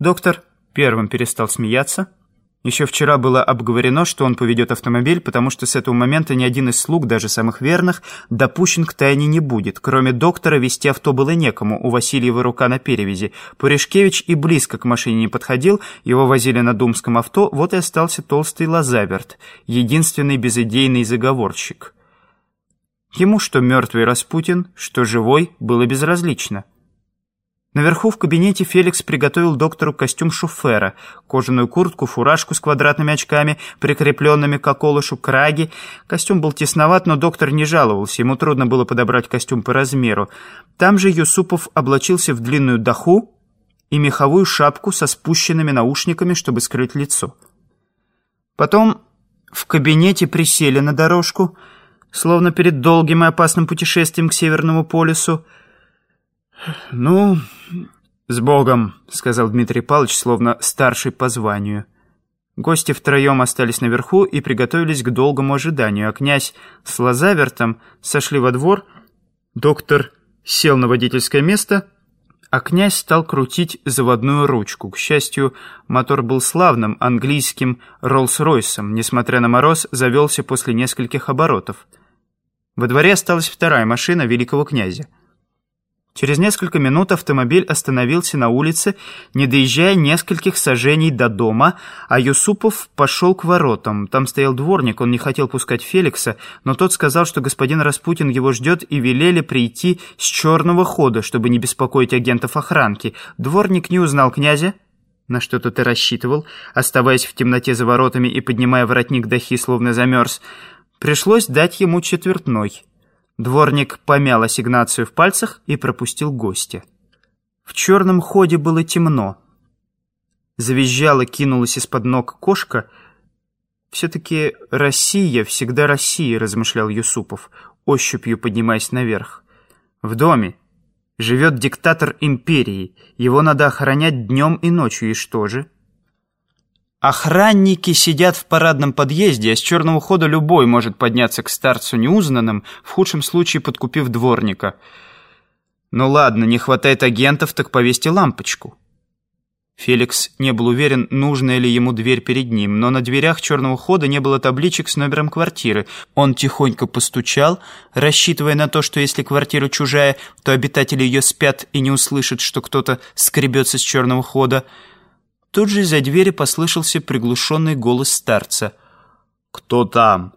Доктор первым перестал смеяться. Еще вчера было обговорено, что он поведет автомобиль, потому что с этого момента ни один из слуг, даже самых верных, допущен к тайне не будет. Кроме доктора вести авто было некому, у Васильева рука на перевязи. Пуришкевич и близко к машине не подходил, его возили на думском авто, вот и остался толстый Лазаверт, единственный безыдейный заговорщик. Ему что мертвый Распутин, что живой, было безразлично. Наверху в кабинете Феликс приготовил доктору костюм шофера, кожаную куртку, фуражку с квадратными очками, прикрепленными к околышу краги. Костюм был тесноват, но доктор не жаловался, ему трудно было подобрать костюм по размеру. Там же Юсупов облачился в длинную даху и меховую шапку со спущенными наушниками, чтобы скрыть лицо. Потом в кабинете присели на дорожку, словно перед долгим и опасным путешествием к Северному полюсу, «Ну, с Богом», — сказал Дмитрий Павлович, словно старший по званию. Гости втроем остались наверху и приготовились к долгому ожиданию, а князь с Лазавертом сошли во двор, доктор сел на водительское место, а князь стал крутить заводную ручку. К счастью, мотор был славным английским Роллс-Ройсом, несмотря на мороз, завелся после нескольких оборотов. Во дворе осталась вторая машина великого князя. Через несколько минут автомобиль остановился на улице, не доезжая нескольких сажений до дома, а Юсупов пошел к воротам. Там стоял дворник, он не хотел пускать Феликса, но тот сказал, что господин Распутин его ждет и велели прийти с черного хода, чтобы не беспокоить агентов охранки. Дворник не узнал князя, на что тот и рассчитывал, оставаясь в темноте за воротами и поднимая воротник дахи, словно замерз. Пришлось дать ему четвертной. Дворник помял ассигнацию в пальцах и пропустил гостя. В черном ходе было темно. Завизжала, кинулась из-под ног кошка. «Все-таки Россия, всегда Россия», — размышлял Юсупов, ощупью поднимаясь наверх. «В доме живет диктатор империи. Его надо охранять днем и ночью. И что же?» Охранники сидят в парадном подъезде, а с черного хода любой может подняться к старцу неузнанным, в худшем случае подкупив дворника. Ну ладно, не хватает агентов, так повесьте лампочку. Феликс не был уверен, нужная ли ему дверь перед ним, но на дверях черного хода не было табличек с номером квартиры. Он тихонько постучал, рассчитывая на то, что если квартира чужая, то обитатели ее спят и не услышат, что кто-то скребется с черного хода. Тут же из-за двери послышался приглушенный голос старца. «Кто там?»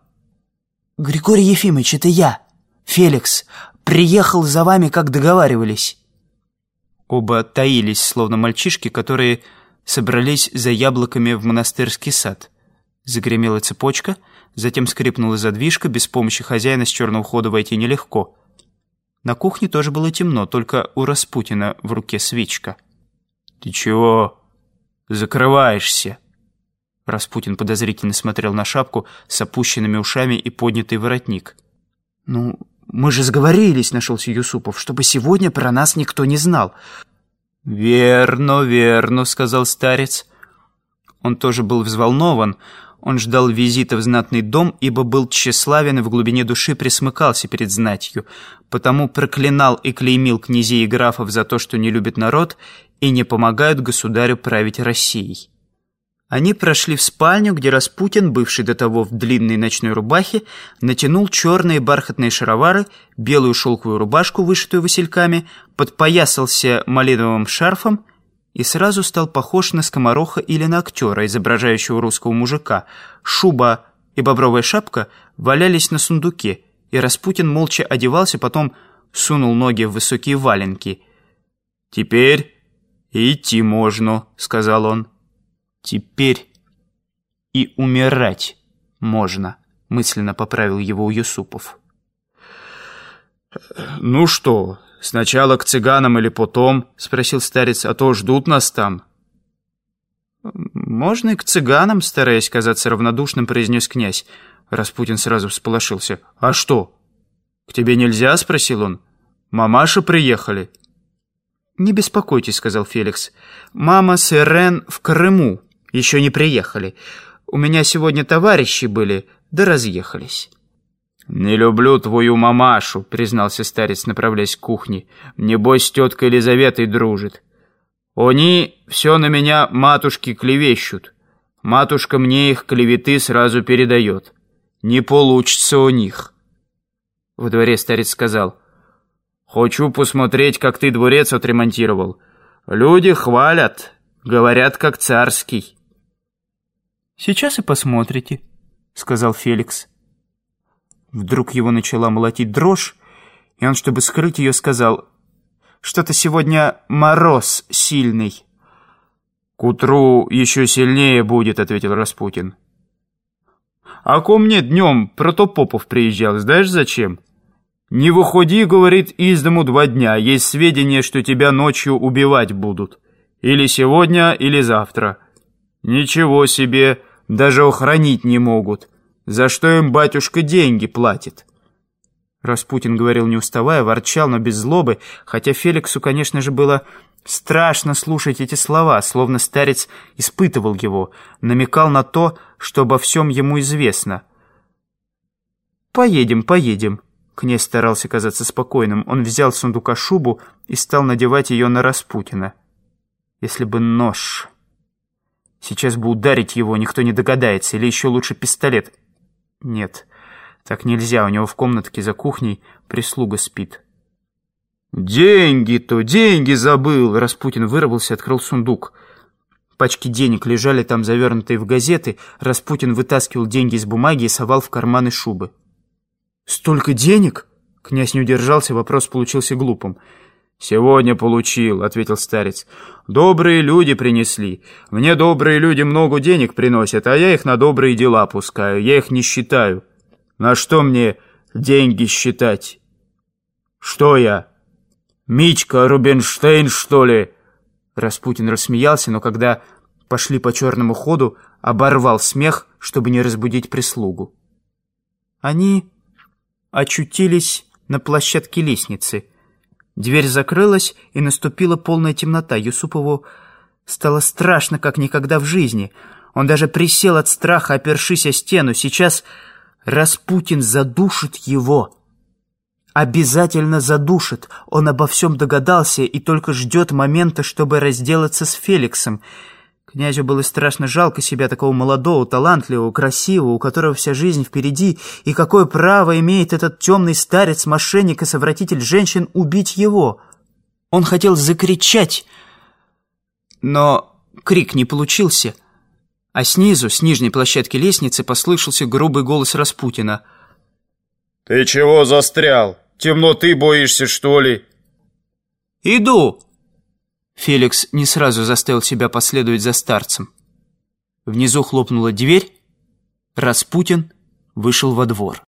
«Григорий Ефимович, это я, Феликс. Приехал за вами, как договаривались». Оба таились, словно мальчишки, которые собрались за яблоками в монастырский сад. Загремела цепочка, затем скрипнула задвижка, без помощи хозяина с черного хода войти нелегко. На кухне тоже было темно, только у Распутина в руке свечка. «Ты чего?» «Закрываешься!» Распутин подозрительно смотрел на шапку с опущенными ушами и поднятый воротник. «Ну, мы же сговорились», — нашелся Юсупов, «чтобы сегодня про нас никто не знал». «Верно, верно», — сказал старец. Он тоже был взволнован. Он ждал визита в знатный дом, ибо был тщеславен и в глубине души присмыкался перед знатью, потому проклинал и клеймил князей и графов за то, что не любят народ и не помогают государю править Россией. Они прошли в спальню, где Распутин, бывший до того в длинной ночной рубахе, натянул черные бархатные шаровары, белую шелковую рубашку, вышитую васильками, подпоясался малиновым шарфом и сразу стал похож на скомороха или на актера, изображающего русского мужика. Шуба и бобровая шапка валялись на сундуке, и Распутин молча одевался, потом сунул ноги в высокие валенки. «Теперь идти можно», — сказал он. «Теперь и умирать можно», — мысленно поправил его Юсупов. «Ну что, сначала к цыганам или потом?» — спросил старец, «а то ждут нас там». «Можно и к цыганам», — стараясь казаться равнодушным, произнес князь. Распутин сразу всполошился. «А что? К тебе нельзя?» — спросил он. «Мамаша приехали». «Не беспокойтесь», — сказал Феликс. «Мама с Ирен в Крыму. Еще не приехали. У меня сегодня товарищи были, да разъехались». «Не люблю твою мамашу», — признался старец, направляясь к кухне. «Небось, с теткой Елизаветой дружит». «Они все на меня матушки клевещут. Матушка мне их клеветы сразу передает. Не получится у них». Во дворе старец сказал, «Хочу посмотреть, как ты дворец отремонтировал. Люди хвалят, говорят, как царский». «Сейчас и посмотрите», — сказал Феликс. Вдруг его начала молотить дрожь, и он, чтобы скрыть ее, сказал, «Что-то сегодня мороз сильный». «К утру еще сильнее будет», — ответил Распутин. «А ко мне днем Протопопов приезжал, знаешь зачем?» «Не выходи, — говорит, — из дому два дня. Есть сведения, что тебя ночью убивать будут. Или сегодня, или завтра. Ничего себе, даже охранить не могут. За что им батюшка деньги платит?» Распутин говорил не уставая, ворчал, но без злобы, хотя Феликсу, конечно же, было страшно слушать эти слова, словно старец испытывал его, намекал на то, что обо всем ему известно. «Поедем, поедем», Князь старался казаться спокойным. Он взял с сундука шубу и стал надевать ее на Распутина. Если бы нож... Сейчас бы ударить его, никто не догадается. Или еще лучше пистолет. Нет, так нельзя. У него в комнатке за кухней прислуга спит. «Деньги-то, деньги забыл!» Распутин вырвался, открыл сундук. Пачки денег лежали там, завернутые в газеты. Распутин вытаскивал деньги из бумаги и совал в карманы шубы. «Столько денег?» Князь не удержался, вопрос получился глупым. «Сегодня получил», — ответил старец. «Добрые люди принесли. Мне добрые люди много денег приносят, а я их на добрые дела пускаю. Я их не считаю. На что мне деньги считать? Что я? Мичка Рубинштейн, что ли?» Распутин рассмеялся, но когда пошли по черному ходу, оборвал смех, чтобы не разбудить прислугу. Они очутились на площадке лестницы. Дверь закрылась, и наступила полная темнота. Юсупову стало страшно, как никогда в жизни. Он даже присел от страха, опершись о стену. Сейчас Распутин задушит его. Обязательно задушит. Он обо всем догадался и только ждет момента, чтобы разделаться с Феликсом. Князю было страшно жалко себя, такого молодого, талантливого, красивого, у которого вся жизнь впереди, и какое право имеет этот темный старец, мошенник и совратитель женщин убить его. Он хотел закричать, но крик не получился, а снизу, с нижней площадки лестницы, послышался грубый голос Распутина. «Ты чего застрял? Темноты боишься, что ли?» «Иду!» Феликс не сразу заставил себя последовать за старцем. Внизу хлопнула дверь, Распутин вышел во двор.